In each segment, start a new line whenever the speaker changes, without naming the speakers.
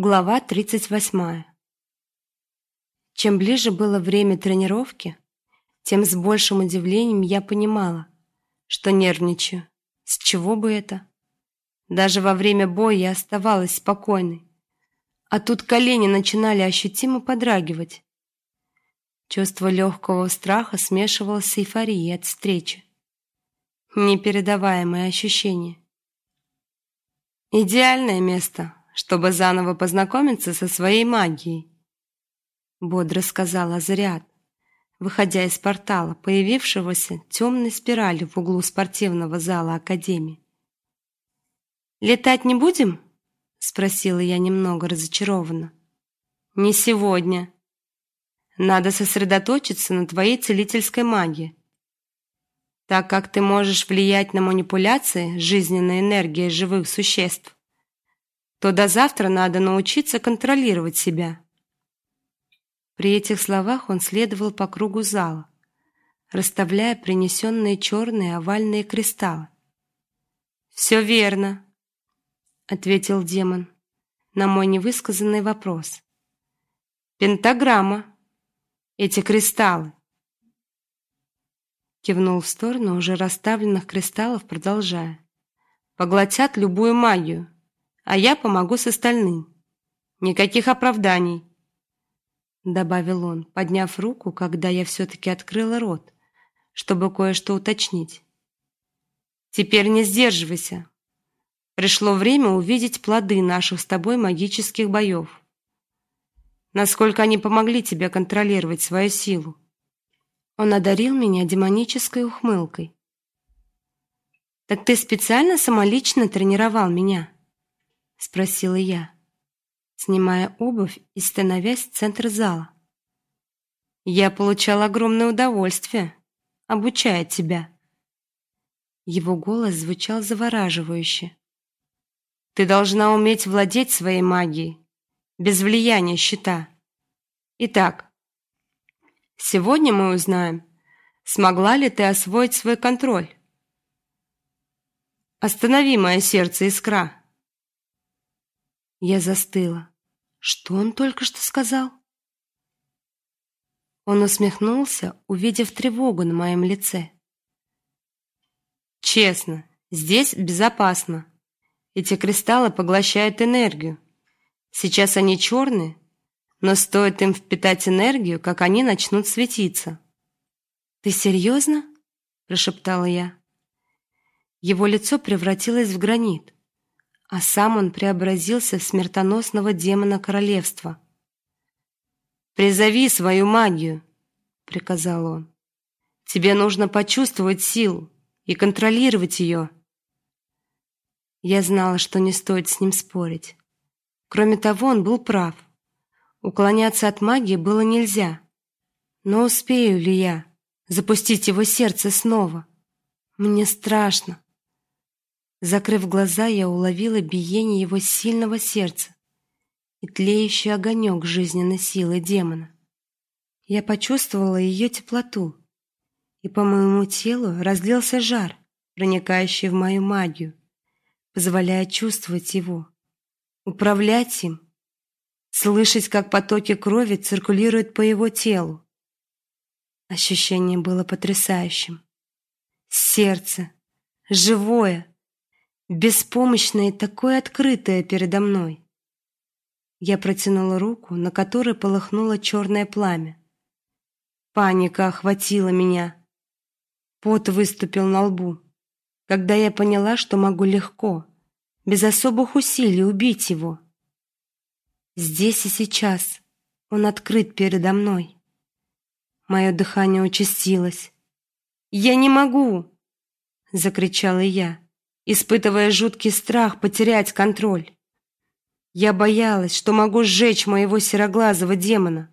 Глава 38. Чем ближе было время тренировки, тем с большим удивлением я понимала, что нервничаю. С чего бы это? Даже во время боя я оставалась спокойной, а тут колени начинали ощутимо подрагивать. Чувство легкого страха смешивалось с эйфорией от встречи. Непередаваемое ощущение. Идеальное место чтобы заново познакомиться со своей магией, бодро сказала Азариат, выходя из портала, появившегося темной спиралью в углу спортивного зала академии. Летать не будем? спросила я немного разочарованно. Не сегодня. Надо сосредоточиться на твоей целительской магии. Так как ты можешь влиять на манипуляции жизненной энергией живых существ, то до завтра надо научиться контролировать себя. При этих словах он следовал по кругу зала, расставляя принесенные черные овальные кристаллы. «Все верно, ответил демон на мой невысказанный вопрос. Пентаграмма. Эти кристаллы. Кивнул в сторону уже расставленных кристаллов, продолжая: поглотят любую магию а я помогу с остальным. Никаких оправданий, добавил он, подняв руку, когда я все таки открыла рот, чтобы кое-что уточнить. Теперь не сдерживайся. Пришло время увидеть плоды наших с тобой магических боев. Насколько они помогли тебе контролировать свою силу. Он одарил меня демонической ухмылкой. Так ты специально самолично тренировал меня? Спросила я, снимая обувь и становясь в центр зала. Я получал огромное удовольствие, обучая тебя. Его голос звучал завораживающе. Ты должна уметь владеть своей магией без влияния щита. Итак, сегодня мы узнаем, смогла ли ты освоить свой контроль. Останови мое сердце, искра. Я застыла. Что он только что сказал? Он усмехнулся, увидев тревогу на моем лице. Честно, здесь безопасно. Эти кристаллы поглощают энергию. Сейчас они черные, но стоит им впитать энергию, как они начнут светиться. Ты серьезно? прошептала я. Его лицо превратилось в гранит а сам он преобразился в смертоносного демона королевства. Призови свою магию, приказал он. Тебе нужно почувствовать силу и контролировать ее. Я знала, что не стоит с ним спорить. Кроме того, он был прав. Уклоняться от магии было нельзя. Но успею ли я запустить его сердце снова? Мне страшно. Закрыв глаза, я уловила биение его сильного сердца и тлеющий огонек жизненной силы демона. Я почувствовала ее теплоту, и по моему телу разлился жар, проникающий в мою магию, позволяя чувствовать его, управлять им, слышать, как потоки крови циркулируют по его телу. Ощущение было потрясающим. Сердце живое, беспомощное и такое открытое передо мной. Я протянула руку, на которой полыхнуло черное пламя. Паника охватила меня. Пот выступил на лбу, когда я поняла, что могу легко, без особых усилий убить его. Здесь и сейчас он открыт передо мной. Мое дыхание участилось. "Я не могу!" закричала я испытывая жуткий страх потерять контроль. Я боялась, что могу сжечь моего сероглазого демона.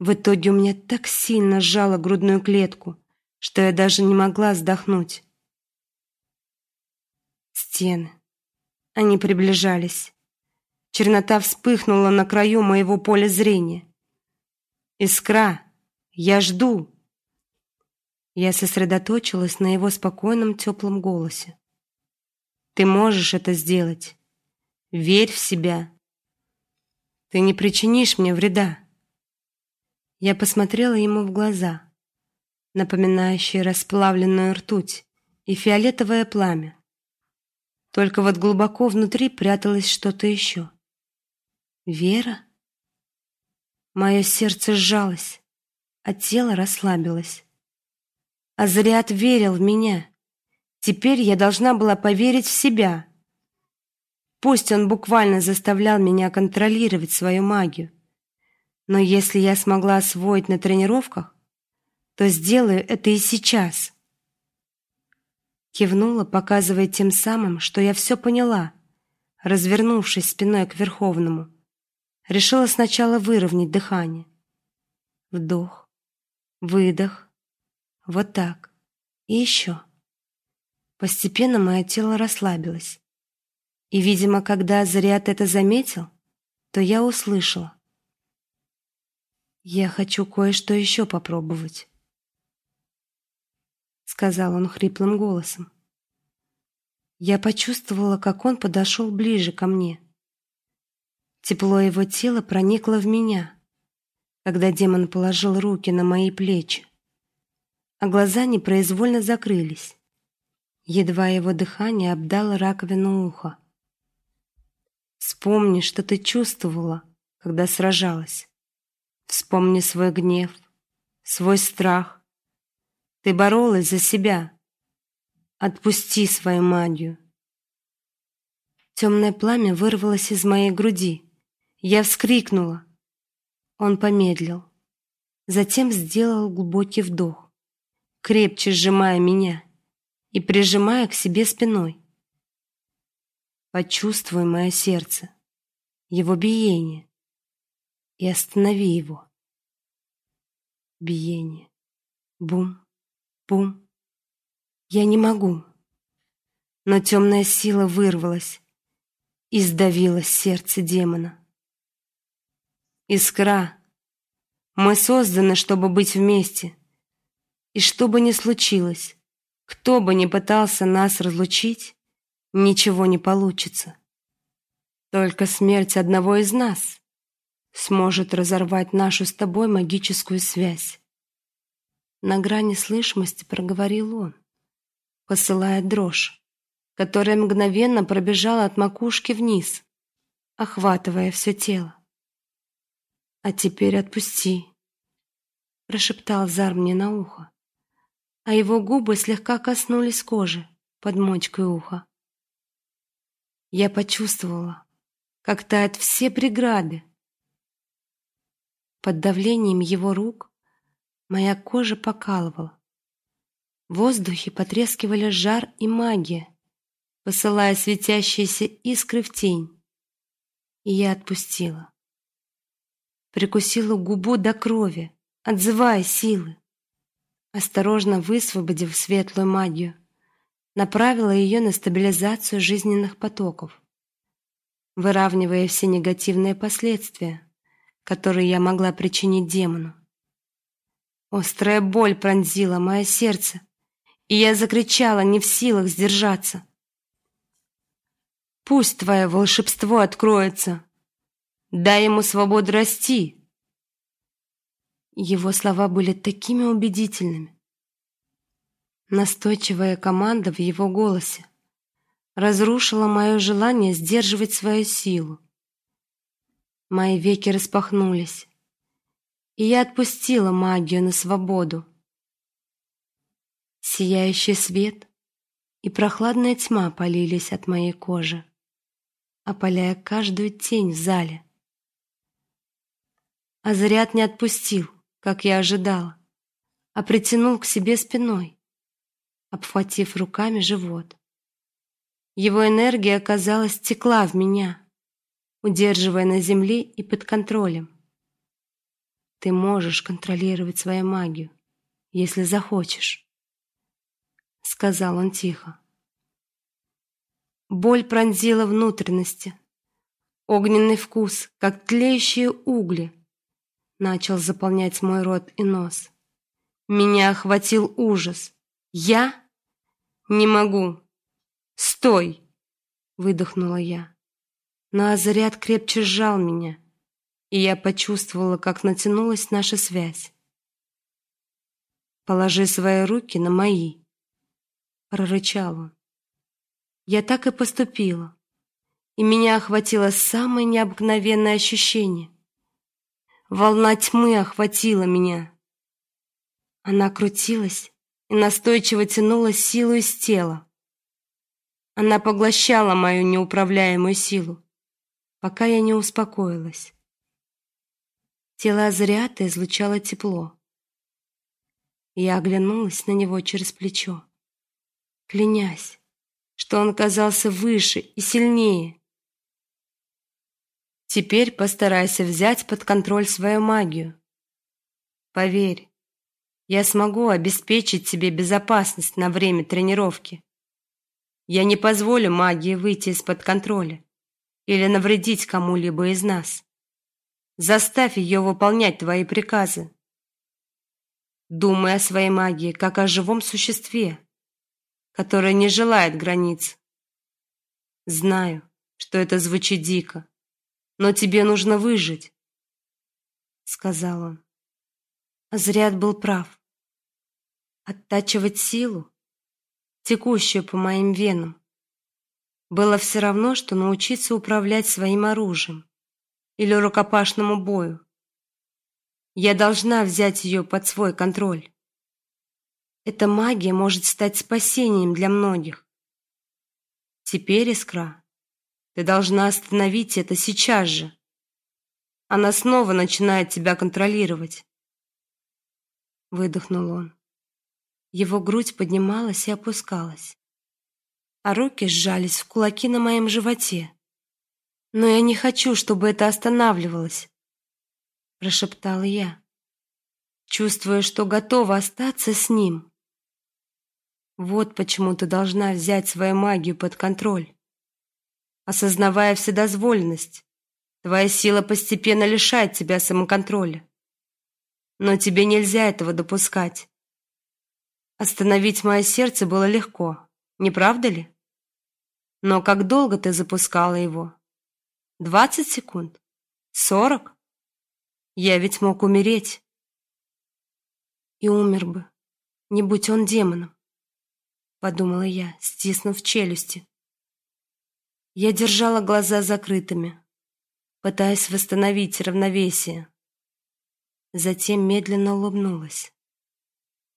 В итоге у меня так сильно сжало грудную клетку, что я даже не могла вздохнуть. Стены. Они приближались. Чернота вспыхнула на краю моего поля зрения. Искра, я жду. Я сосредоточилась на его спокойном теплом голосе. Ты можешь это сделать. Верь в себя Ты не причинишь мне вреда. Я посмотрела ему в глаза, напоминающие расплавленную ртуть и фиолетовое пламя. Только вот глубоко внутри пряталось что-то еще. Вера? Мое сердце сжалось, а тело расслабилось. Азриат верил в меня. Теперь я должна была поверить в себя. Пусть он буквально заставлял меня контролировать свою магию, но если я смогла освоить на тренировках, то сделаю это и сейчас. Кивнула, показывая тем самым, что я все поняла, развернувшись спиной к Верховному. Решила сначала выровнять дыхание. Вдох, выдох, вот так. И еще. Постепенно мое тело расслабилось. И, видимо, когда Заряд это заметил, то я услышала. «Я хочу кое-что еще попробовать», — сказал он хриплым голосом. Я почувствовала, как он подошел ближе ко мне. Тепло его тела проникло в меня, когда демон положил руки на мои плечи, а глаза непроизвольно закрылись. Едва его дыхание обдало раковину уха. Вспомни, что ты чувствовала, когда сражалась. Вспомни свой гнев, свой страх. Ты боролась за себя. Отпусти свою магию. Темное пламя вырвалось из моей груди. Я вскрикнула. Он помедлил, затем сделал глубокий вдох, крепче сжимая меня и прижимая к себе спиной. Почувствуй мое сердце, его биение, и останови его. Биение. Бум, бум. Я не могу. Но темная сила вырвалась и сдавила сердце демона. Искра. Мы созданы, чтобы быть вместе. И что бы ни случилось, кто бы ни пытался нас разлучить, ничего не получится. Только смерть одного из нас сможет разорвать нашу с тобой магическую связь. На грани слышимости проговорил он, посылая дрожь, которая мгновенно пробежала от макушки вниз, охватывая все тело. А теперь отпусти, прошептал Зар мне на ухо, а его губы слегка коснулись кожи под мочкой уха. Я почувствовала, как тают все преграды. Под давлением его рук моя кожа покалывала. В воздухе потрескивали жар и магия, посылая светящиеся искры в тень. И я отпустила. Прикусила губу до крови, отзывая силы. Осторожно высвободив светлую магию, направила ее на стабилизацию жизненных потоков, выравнивая все негативные последствия, которые я могла причинить демону. Острая боль пронзила мое сердце, и я закричала, не в силах сдержаться. Пусть твое волшебство откроется. Дай ему свободу расти. Его слова были такими убедительными, Настойчивая команда в его голосе разрушила мое желание сдерживать свою силу. Мои веки распахнулись, и я отпустила магию на свободу. Сияющий свет и прохладная тьма полились от моей кожи, опаляя каждую тень в зале. А заряд не отпустил, как я ожидала, а притянул к себе спиной обхватив руками живот. Его энергия, казалось, текла в меня, удерживая на земле и под контролем. Ты можешь контролировать свою магию, если захочешь, сказал он тихо. Боль пронзила внутренности. Огненный вкус, как тлеющие угли, начал заполнять мой рот и нос. Меня охватил ужас. Я не могу. Стой, выдохнула я. Но Азарят крепче сжал меня, и я почувствовала, как натянулась наша связь. Положи свои руки на мои, прорычал он. Я так и поступила, и меня охватило самое необыкновенное ощущение. Волна тьмы охватила меня. Она крутилась и настойчиво тянула силу из тела. Она поглощала мою неуправляемую силу, пока я не успокоилась. Тело Азриата излучало тепло. Я оглянулась на него через плечо, клянясь, что он казался выше и сильнее. Теперь постарайся взять под контроль свою магию. Поверь, я смогу обеспечить тебе безопасность на время тренировки. Я не позволю магии выйти из-под контроля или навредить кому-либо из нас. Заставь ее выполнять твои приказы. Думай о своей магии как о живом существе, которое не желает границ. Знаю, что это звучит дико, но тебе нужно выжить, сказал он. Азриат был прав. Оттачивать силу, текущую по моим венам, было все равно, что научиться управлять своим оружием или рукопашному бою. Я должна взять ее под свой контроль. Эта магия может стать спасением для многих. Теперь, Искра, ты должна остановить это сейчас же. Она снова начинает тебя контролировать. Выдохнул он. Его грудь поднималась и опускалась, а руки сжались в кулаки на моем животе. Но я не хочу, чтобы это останавливалось, прошептала я, чувствуя, что готова остаться с ним. Вот почему ты должна взять свою магию под контроль. Осознавая вседозволенность, твоя сила постепенно лишает тебя самоконтроля. Но тебе нельзя этого допускать. Остановить мое сердце было легко, не правда ли? Но как долго ты запускала его? Двадцать секунд? Сорок? Я ведь мог умереть. И умер бы, не будь он демоном, подумала я, стиснув челюсти. Я держала глаза закрытыми, пытаясь восстановить равновесие. Затем медленно улыбнулась.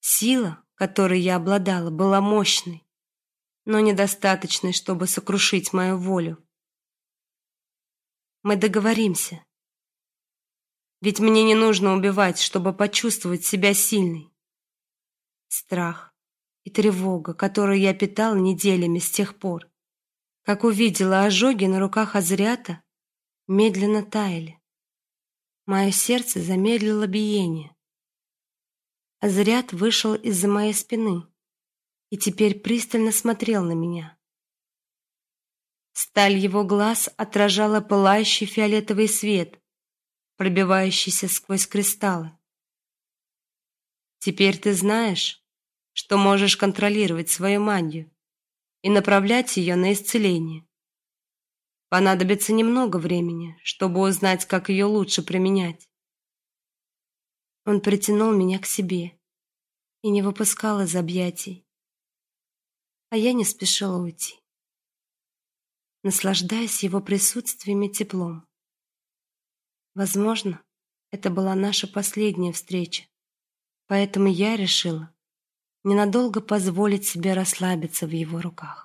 Сила, которой я обладала, была мощной, но недостаточной, чтобы сокрушить мою волю. Мы договоримся. Ведь мне не нужно убивать, чтобы почувствовать себя сильной. Страх и тревога, которую я питал неделями с тех пор, как увидела ожоги на руках Азриата, медленно таяли. Мое сердце замедлило биение. Азриат вышел из-за моей спины и теперь пристально смотрел на меня. Сталь его глаз отражала пылающий фиолетовый свет, пробивающийся сквозь кристаллы. Теперь ты знаешь, что можешь контролировать свою магию и направлять ее на исцеление. Понадобится немного времени, чтобы узнать, как ее лучше применять. Он притянул меня к себе и не выпускал из объятий, а я не спешила уйти наслаждаясь его присутствием и теплом. Возможно, это была наша последняя встреча, поэтому я решила ненадолго позволить себе расслабиться в его руках.